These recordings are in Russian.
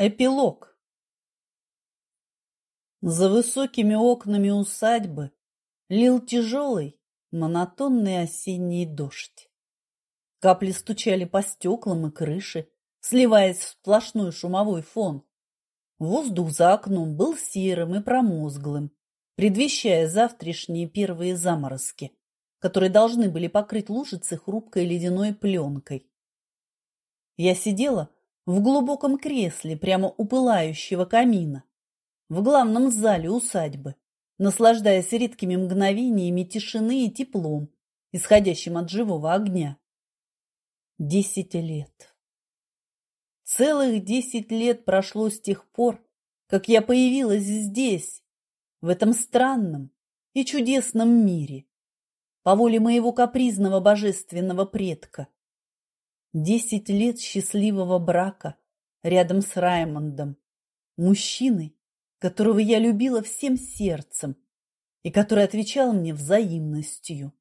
Эпилог За высокими окнами усадьбы лил тяжелый, монотонный осенний дождь. Капли стучали по стеклам и крыше, сливаясь в сплошной шумовой фон. Воздух за окном был серым и промозглым, предвещая завтрашние первые заморозки, которые должны были покрыть лужицы хрупкой ледяной пленкой. Я сидела, в глубоком кресле прямо у пылающего камина, в главном зале усадьбы, наслаждаясь редкими мгновениями тишины и теплом, исходящим от живого огня. Десять лет. Целых десять лет прошло с тех пор, как я появилась здесь, в этом странном и чудесном мире, по воле моего капризного божественного предка, Десять лет счастливого брака рядом с Раймондом. Мужчиной, которого я любила всем сердцем и который отвечал мне взаимностью,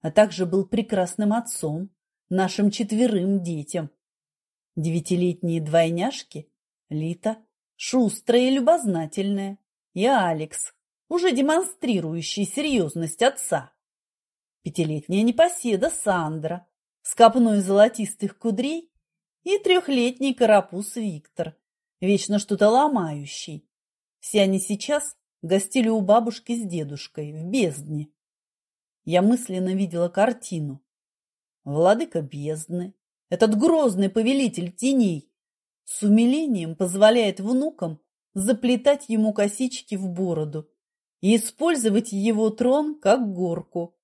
а также был прекрасным отцом нашим четверым детям. Девятилетние двойняшки Лита, шустрая и любознательная, и Алекс, уже демонстрирующий серьезность отца. Пятилетняя непоседа Сандра, с копной золотистых кудрей и трехлетний карапуз Виктор, вечно что-то ломающий. Все они сейчас гостили у бабушки с дедушкой в бездне. Я мысленно видела картину. Владыка бездны, этот грозный повелитель теней, с умилением позволяет внукам заплетать ему косички в бороду и использовать его трон как горку.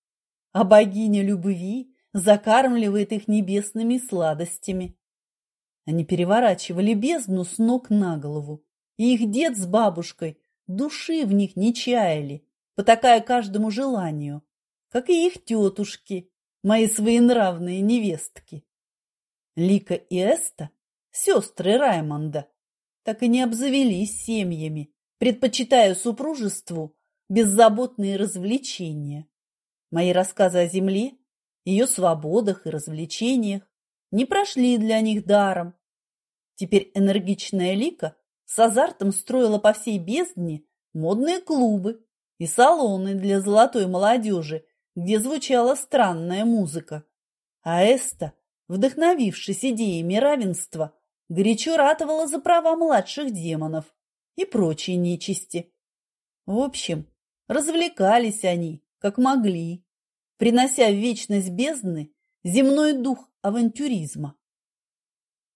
А богиня любви закармливает их небесными сладостями. Они переворачивали бездну с ног на голову, и их дед с бабушкой души в них не чаяли, потакая каждому желанию, как и их тетушки, мои своенравные невестки. Лика и Эста, сестры Раймонда, так и не обзавелись семьями, предпочитая супружеству беззаботные развлечения. Мои рассказы о земле ее свободах и развлечениях не прошли для них даром. Теперь энергичная Лика с азартом строила по всей бездне модные клубы и салоны для золотой молодежи, где звучала странная музыка. А Эста, вдохновившись идеями равенства, горячо ратовала за права младших демонов и прочей нечисти. В общем, развлекались они, как могли принося в вечность бездны земной дух авантюризма.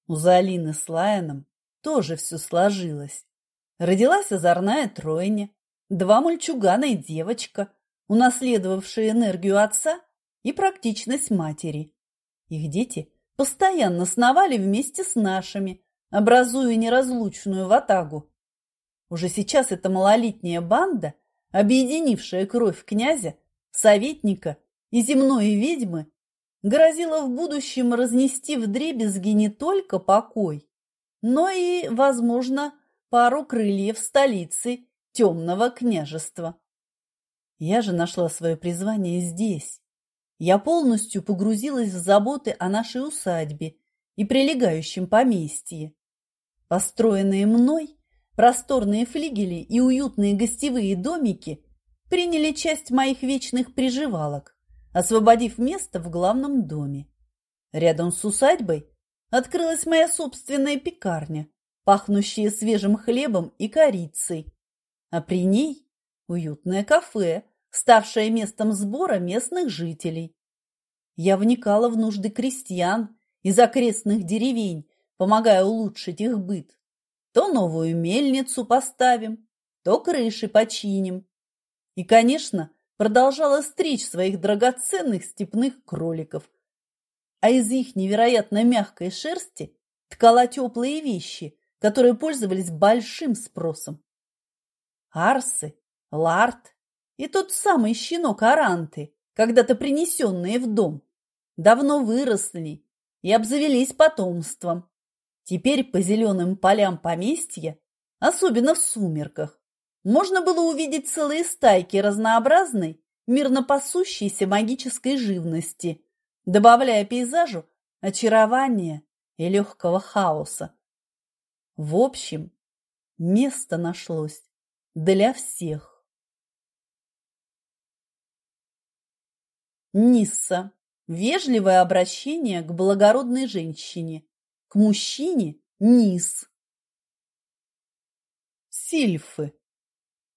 У Залины с Лайоном тоже все сложилось. Родилась озорная тройня, два мальчугана и девочка, унаследовавшие энергию отца и практичность матери. Их дети постоянно сновали вместе с нашими, образуя неразлучную ватагу. Уже сейчас эта малолетняя банда, объединившая кровь князя, советника и земной ведьмы грозила в будущем разнести вдребезги не только покой, но и, возможно, пару крыльев столицы темного княжества. Я же нашла свое призвание здесь. Я полностью погрузилась в заботы о нашей усадьбе и прилегающем поместье. Построенные мной просторные флигели и уютные гостевые домики приняли часть моих вечных приживалок освободив место в главном доме. Рядом с усадьбой открылась моя собственная пекарня, пахнущая свежим хлебом и корицей, а при ней уютное кафе, ставшее местом сбора местных жителей. Я вникала в нужды крестьян из окрестных деревень, помогая улучшить их быт. То новую мельницу поставим, то крыши починим. И, конечно, продолжала стричь своих драгоценных степных кроликов, а из их невероятно мягкой шерсти ткала теплые вещи, которые пользовались большим спросом. Арсы, ларт и тот самый щенок Аранты, когда-то принесенные в дом, давно выросли и обзавелись потомством. Теперь по зеленым полям поместья, особенно в сумерках, можно было увидеть целые стайки разнообразной, мирно пасущейся магической живности, добавляя пейзажу очарования и легкого хаоса. В общем, место нашлось для всех. Нисса. Вежливое обращение к благородной женщине. К мужчине – низ. Сильфы.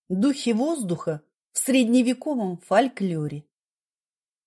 Духи воздуха в средневековом фольклоре.